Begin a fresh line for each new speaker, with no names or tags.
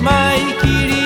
mai queria.